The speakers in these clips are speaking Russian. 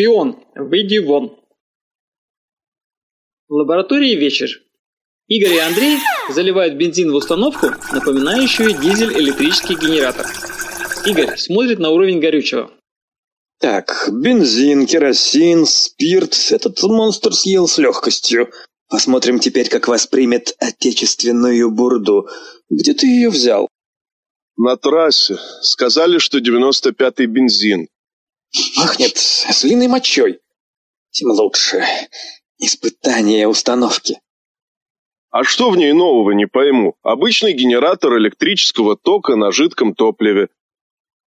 Шпион, выйди вон. В лаборатории вечер. Игорь и Андрей заливают бензин в установку, напоминающую дизель-электрический генератор. Игорь смотрит на уровень горючего. Так, бензин, керосин, спирт. Этот монстр съел с легкостью. Посмотрим теперь, как воспримет отечественную бурду. Где ты ее взял? На трассе. Сказали, что 95-й бензин. Пахнет ослиной мочой. Тем лучше. Испытание установки. А что в ней нового, не пойму. Обычный генератор электрического тока на жидком топливе.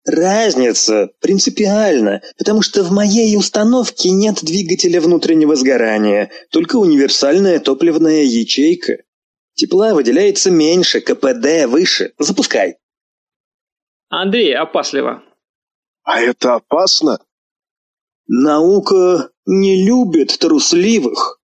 Разница принципиальна, потому что в моей установке нет двигателя внутреннего сгорания, только универсальная топливная ячейка. Тепла выделяется меньше, КПД выше. Запускай. Андрей опасливо. А это опасно? Наука не любит трусливых.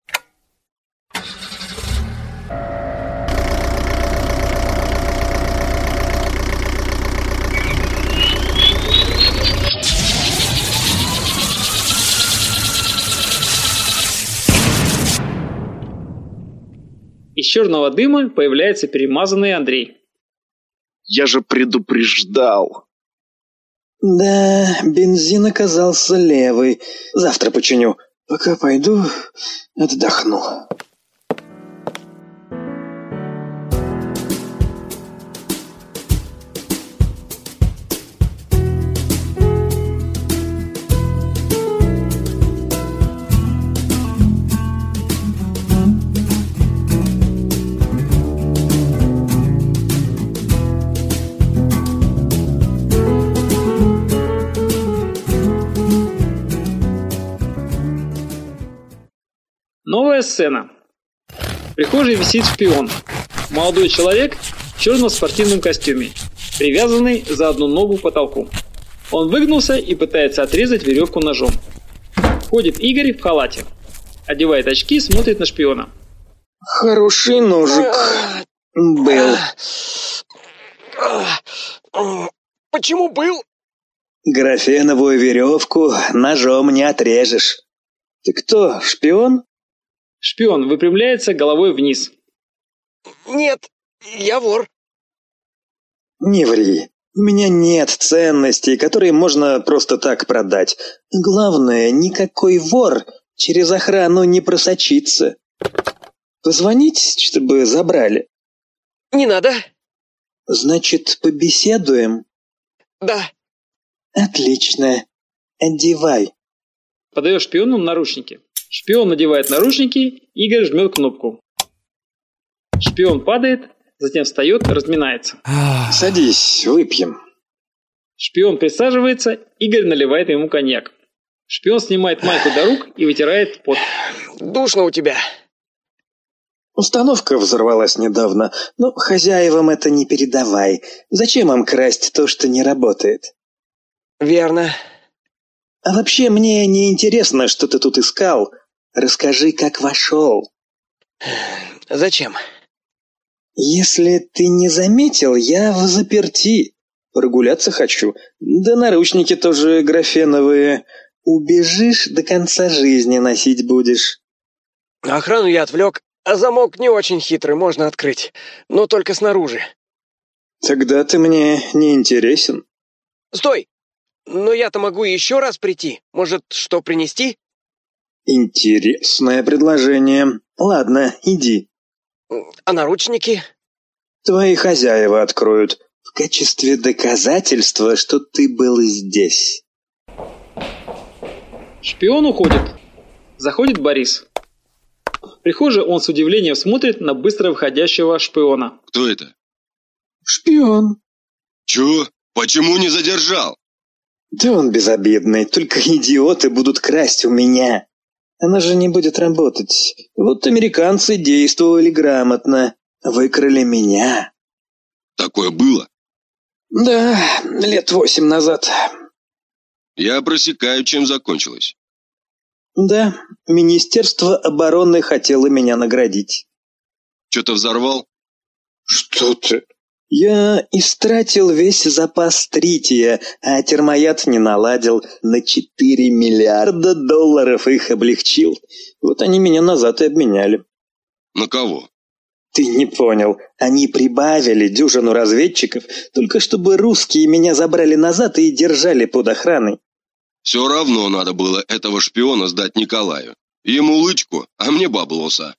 Из черного дыма появляется перемазанный Андрей. Я же предупреждал. Да, бензин оказался левый. Завтра починю. Пока пойду отдохну. Новая сцена. В прихожей висит шпион. Молодой человек в черном спортивном костюме, привязанный за одну ногу к потолку. Он выгнулся и пытается отрезать веревку ножом. Входит Игорь в халате. Одевает очки, смотрит на шпиона. Хороший ножик был. Почему был? Графеновую веревку ножом не отрежешь. Ты кто, шпион? Шпион выпрямляется головой вниз. Нет, я вор. Не ври. У меня нет ценностей, которые можно просто так продать. Главное, никакой вор через охрану не просочится. Позвонить, чтобы забрали? Не надо. Значит, побеседуем? Да. Отлично. Одевай. Подаешь шпиону наручники. Шпион надевает наручники, Игорь жмет кнопку. Шпион падает, затем встает, разминается. Садись, выпьем. Шпион присаживается, Игорь наливает ему коньяк. Шпион снимает майку до рук и вытирает пот. Душно у тебя. Установка взорвалась недавно, но хозяевам это не передавай. Зачем им красть то, что не работает? Верно. А вообще мне не интересно, что ты тут искал. Расскажи, как вошел. Зачем? Если ты не заметил, я в заперти. Прогуляться хочу. Да наручники тоже графеновые. Убежишь, до конца жизни носить будешь. Охрану я отвлек, а замок не очень хитрый, можно открыть. Но только снаружи. Тогда ты мне не интересен. Стой! Но я-то могу еще раз прийти. Может, что принести? Интересное предложение. Ладно, иди. А наручники? Твои хозяева откроют. В качестве доказательства, что ты был здесь. Шпион уходит. Заходит Борис. В прихожей он с удивлением смотрит на быстро входящего шпиона. Кто это? Шпион. Чё? Почему не задержал? Да он безобидный, только идиоты будут красть у меня. Она же не будет работать. Вот американцы действовали грамотно. Выкрали меня. Такое было? Да, лет восемь назад. Я просекаю, чем закончилось. Да, Министерство обороны хотело меня наградить. Что-то взорвал? Что ты? Я истратил весь запас трития, а термояд не наладил. На 4 миллиарда долларов их облегчил. Вот они меня назад и обменяли. На кого? Ты не понял. Они прибавили дюжину разведчиков, только чтобы русские меня забрали назад и держали под охраной. Все равно надо было этого шпиона сдать Николаю. Ему лычку, а мне баблоса.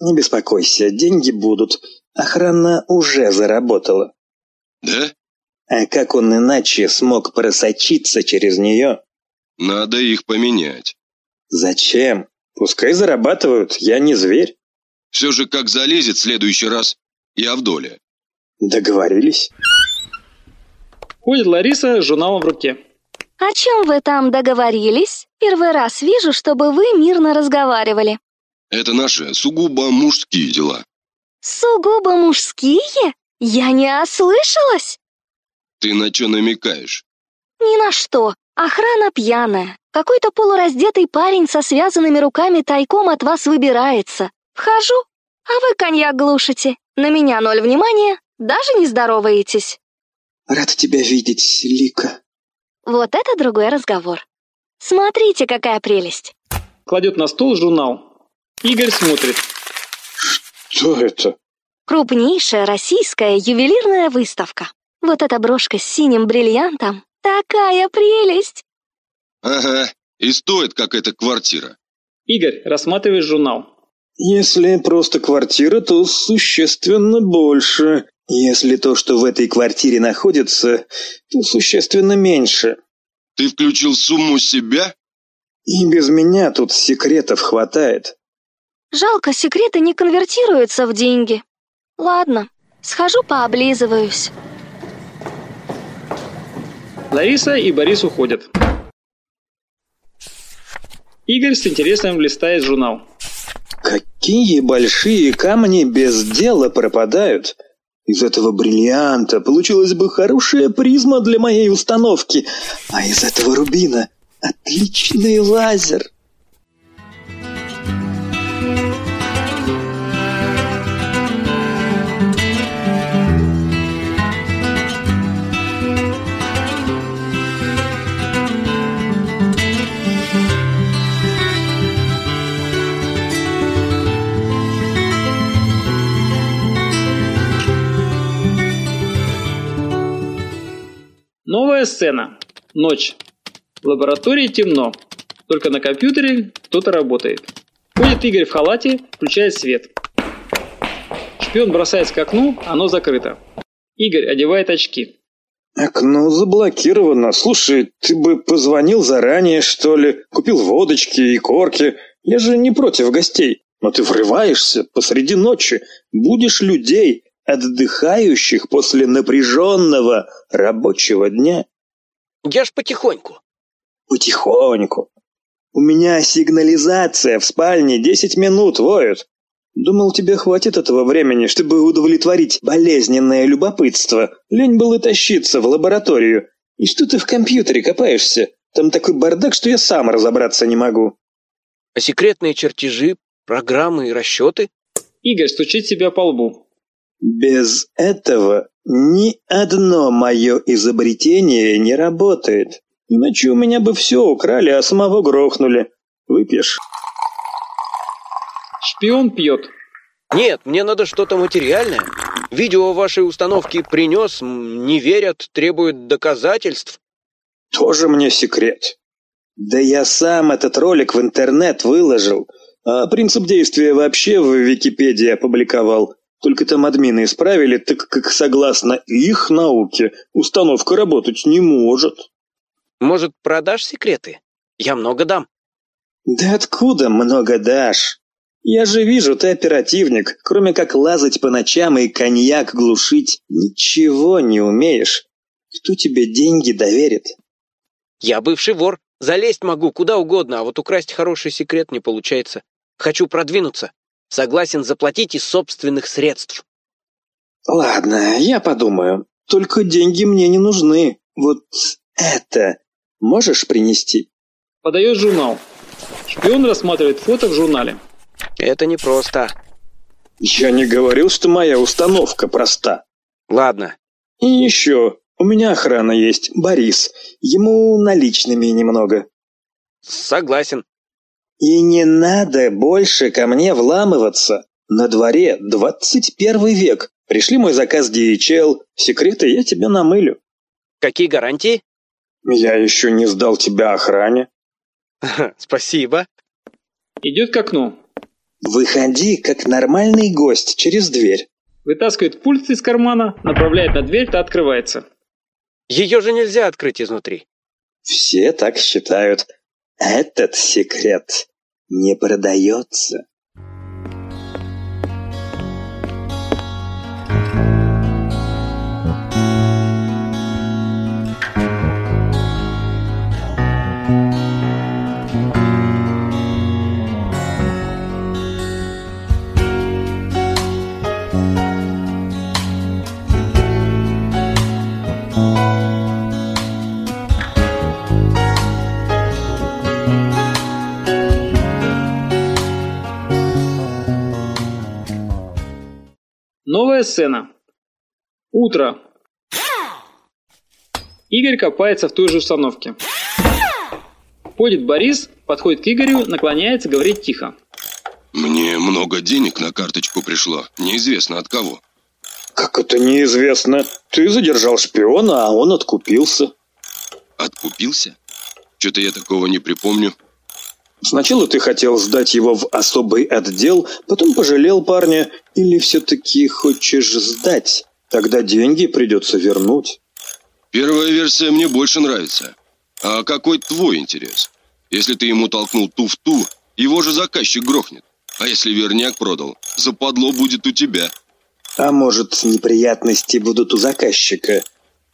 Не беспокойся, деньги будут. Охрана уже заработала. Да? А как он иначе смог просочиться через нее? Надо их поменять. Зачем? Пускай зарабатывают, я не зверь. Все же как залезет в следующий раз, я в доле. Договорились. Ходит Лариса с журналом в руке. О чем вы там договорились? Первый раз вижу, чтобы вы мирно разговаривали. Это наши сугубо мужские дела. Сугубо мужские? Я не ослышалась? Ты на что намекаешь? Ни на что. Охрана пьяная. Какой-то полураздетый парень со связанными руками тайком от вас выбирается. Вхожу, а вы коньяк глушите. На меня ноль внимания, даже не здороваетесь. Рад тебя видеть, Лика. Вот это другой разговор. Смотрите, какая прелесть. Кладет на стол журнал. Игорь смотрит. Что это? Крупнейшая российская ювелирная выставка. Вот эта брошка с синим бриллиантом. Такая прелесть! Ага, и стоит, как эта квартира. Игорь рассматривает журнал. Если просто квартира, то существенно больше. Если то, что в этой квартире находится, то существенно меньше. Ты включил сумму себя? И без меня тут секретов хватает. Жалко, секреты не конвертируются в деньги. Ладно, схожу пооблизываюсь. Лариса и Борис уходят. Игорь с интересом листает журнал. Какие большие камни без дела пропадают. Из этого бриллианта получилась бы хорошая призма для моей установки, а из этого рубина отличный лазер. Сцена. Ночь. В лаборатории темно. Только на компьютере кто-то работает. Ходит Игорь в халате, включает свет. Шпион бросается к окну, оно закрыто. Игорь одевает очки. Окно заблокировано. Слушай, ты бы позвонил заранее, что ли? Купил водочки и корки. Я же не против гостей. Но ты врываешься посреди ночи. Будешь людей, отдыхающих после напряженного рабочего дня. Я ж потихоньку. Потихоньку. У меня сигнализация в спальне 10 минут воют. Думал, тебе хватит этого времени, чтобы удовлетворить болезненное любопытство. Лень было тащиться в лабораторию. И что ты в компьютере копаешься? Там такой бардак, что я сам разобраться не могу. А секретные чертежи, программы и расчеты? Игорь стучит себя по лбу. Без этого ни одно мое изобретение не работает. Иначе у меня бы все украли, а самого грохнули. Выпьешь? Шпион пьет. Нет, мне надо что-то материальное. Видео вашей установки принес, не верят, требуют доказательств. Тоже мне секрет. Да я сам этот ролик в интернет выложил, а принцип действия вообще в Википедии опубликовал. Только там админы исправили, так как согласно их науке установка работать не может. Может, продашь секреты? Я много дам. Да откуда много дашь? Я же вижу, ты оперативник, кроме как лазать по ночам и коньяк глушить, ничего не умеешь. Кто тебе деньги доверит? Я бывший вор. Залезть могу куда угодно, а вот украсть хороший секрет не получается. Хочу продвинуться. Согласен заплатить из собственных средств. Ладно, я подумаю. Только деньги мне не нужны. Вот это можешь принести? Подает журнал. Шпион рассматривает фото в журнале. Это непросто. Я не говорил, что моя установка проста. Ладно. И еще, у меня охрана есть, Борис. Ему наличными немного. Согласен. И не надо больше ко мне вламываться. На дворе 21 век. Пришли мой заказ DHL, секреты я тебе намылю. Какие гарантии? Я еще не сдал тебя охране. Спасибо. Идет к окну. Выходи, как нормальный гость, через дверь. Вытаскивает пульт из кармана, направляет на дверь, та открывается. Ее же нельзя открыть изнутри. Все так считают. Этот секрет не продается. Новая сцена. Утро. Игорь копается в той же установке. Ходит Борис, подходит к Игорю, наклоняется, говорит тихо. Мне много денег на карточку пришло, неизвестно от кого. Как это неизвестно? Ты задержал шпиона, а он откупился. Откупился? Что-то я такого не припомню. Сначала ты хотел сдать его в особый отдел, потом пожалел парня, или все-таки хочешь сдать? Тогда деньги придется вернуть. Первая версия мне больше нравится. А какой твой интерес? Если ты ему толкнул ту в ту, его же заказчик грохнет. А если верняк продал, западло будет у тебя. А может, неприятности будут у заказчика?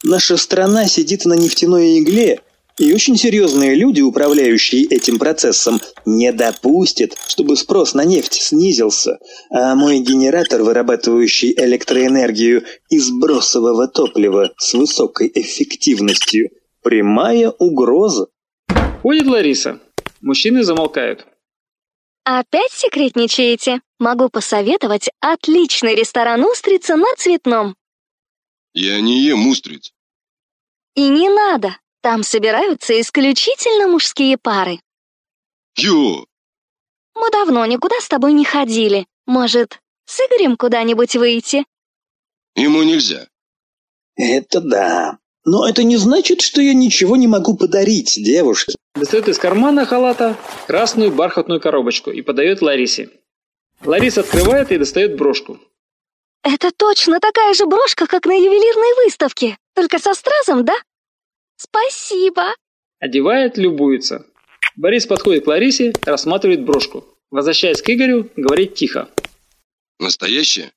Наша страна сидит на нефтяной игле, и очень серьезные люди, управляющие этим процессом, не допустят, чтобы спрос на нефть снизился, а мой генератор, вырабатывающий электроэнергию из бросового топлива с высокой эффективностью, прямая угроза. Ходит Лариса. Мужчины замолкают. Опять секретничаете? Могу посоветовать отличный ресторан «Устрица» на Цветном. Я не ем устриц. И не надо. Там собираются исключительно мужские пары. Ё! Мы давно никуда с тобой не ходили. Может, с Игорем куда-нибудь выйти? Ему нельзя. Это да. Но это не значит, что я ничего не могу подарить девушке. Достает из кармана халата красную бархатную коробочку и подает Ларисе. Лариса открывает и достает брошку. Это точно такая же брошка, как на ювелирной выставке, только со стразом, да? Спасибо. Одевает, любуется. Борис подходит к Ларисе, рассматривает брошку. Возвращаясь к Игорю, говорит тихо. Настоящее?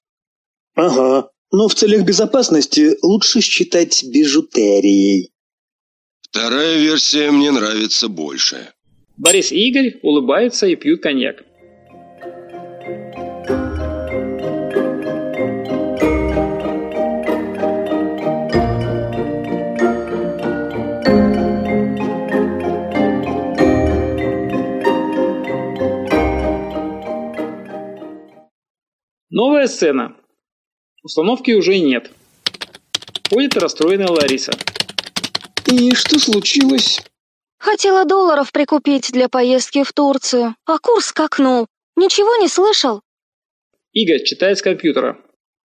Ага. Но в целях безопасности лучше считать бижутерией. Вторая версия мне нравится больше. Борис и Игорь улыбаются и пьют коньяк. Новая сцена. Установки уже нет. Ходит расстроенная Лариса. И что случилось? Хотела долларов прикупить для поездки в Турцию, а курс скакнул. Ничего не слышал? Игорь читает с компьютера.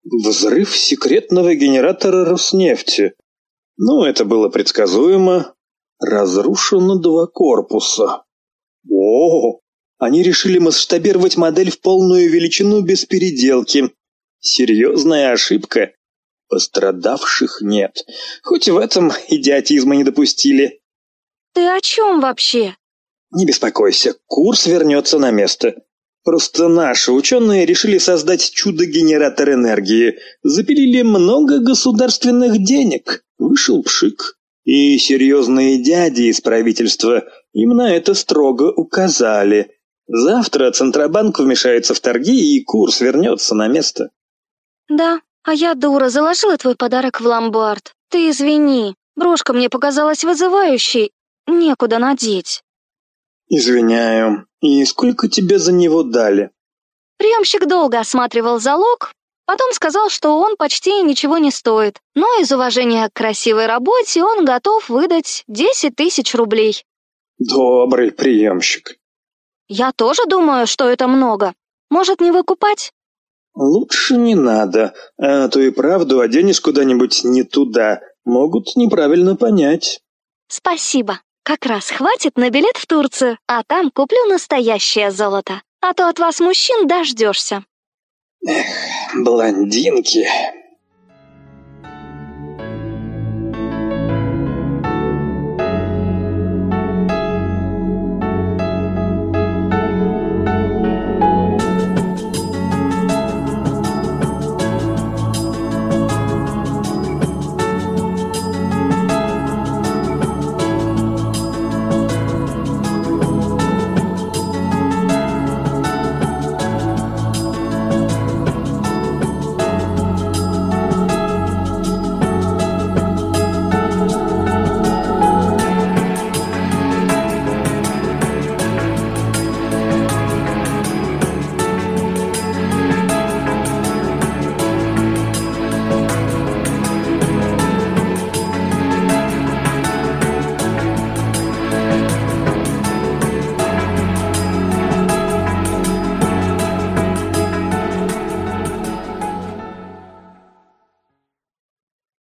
Взрыв секретного генератора Роснефти. Ну, это было предсказуемо. Разрушено два корпуса. О, они решили масштабировать модель в полную величину без переделки. Серьезная ошибка. Пострадавших нет. Хоть в этом идиотизма не допустили. Ты о чем вообще? Не беспокойся, курс вернется на место. Просто наши ученые решили создать чудо-генератор энергии. Запилили много государственных денег. Вышел пшик. И серьезные дяди из правительства им на это строго указали. Завтра Центробанк вмешается в торги, и курс вернется на место. Да, а я дура, заложила твой подарок в ломбард. Ты извини, брошка мне показалась вызывающей. Некуда надеть. Извиняю. И сколько тебе за него дали? Приемщик долго осматривал залог. Потом сказал, что он почти ничего не стоит, но из уважения к красивой работе он готов выдать 10 тысяч рублей. Добрый приемщик. Я тоже думаю, что это много. Может, не выкупать? Лучше не надо, а то и правду оденешь куда-нибудь не туда. Могут неправильно понять. Спасибо. Как раз хватит на билет в Турцию, а там куплю настоящее золото. А то от вас, мужчин, дождешься. Блондинки.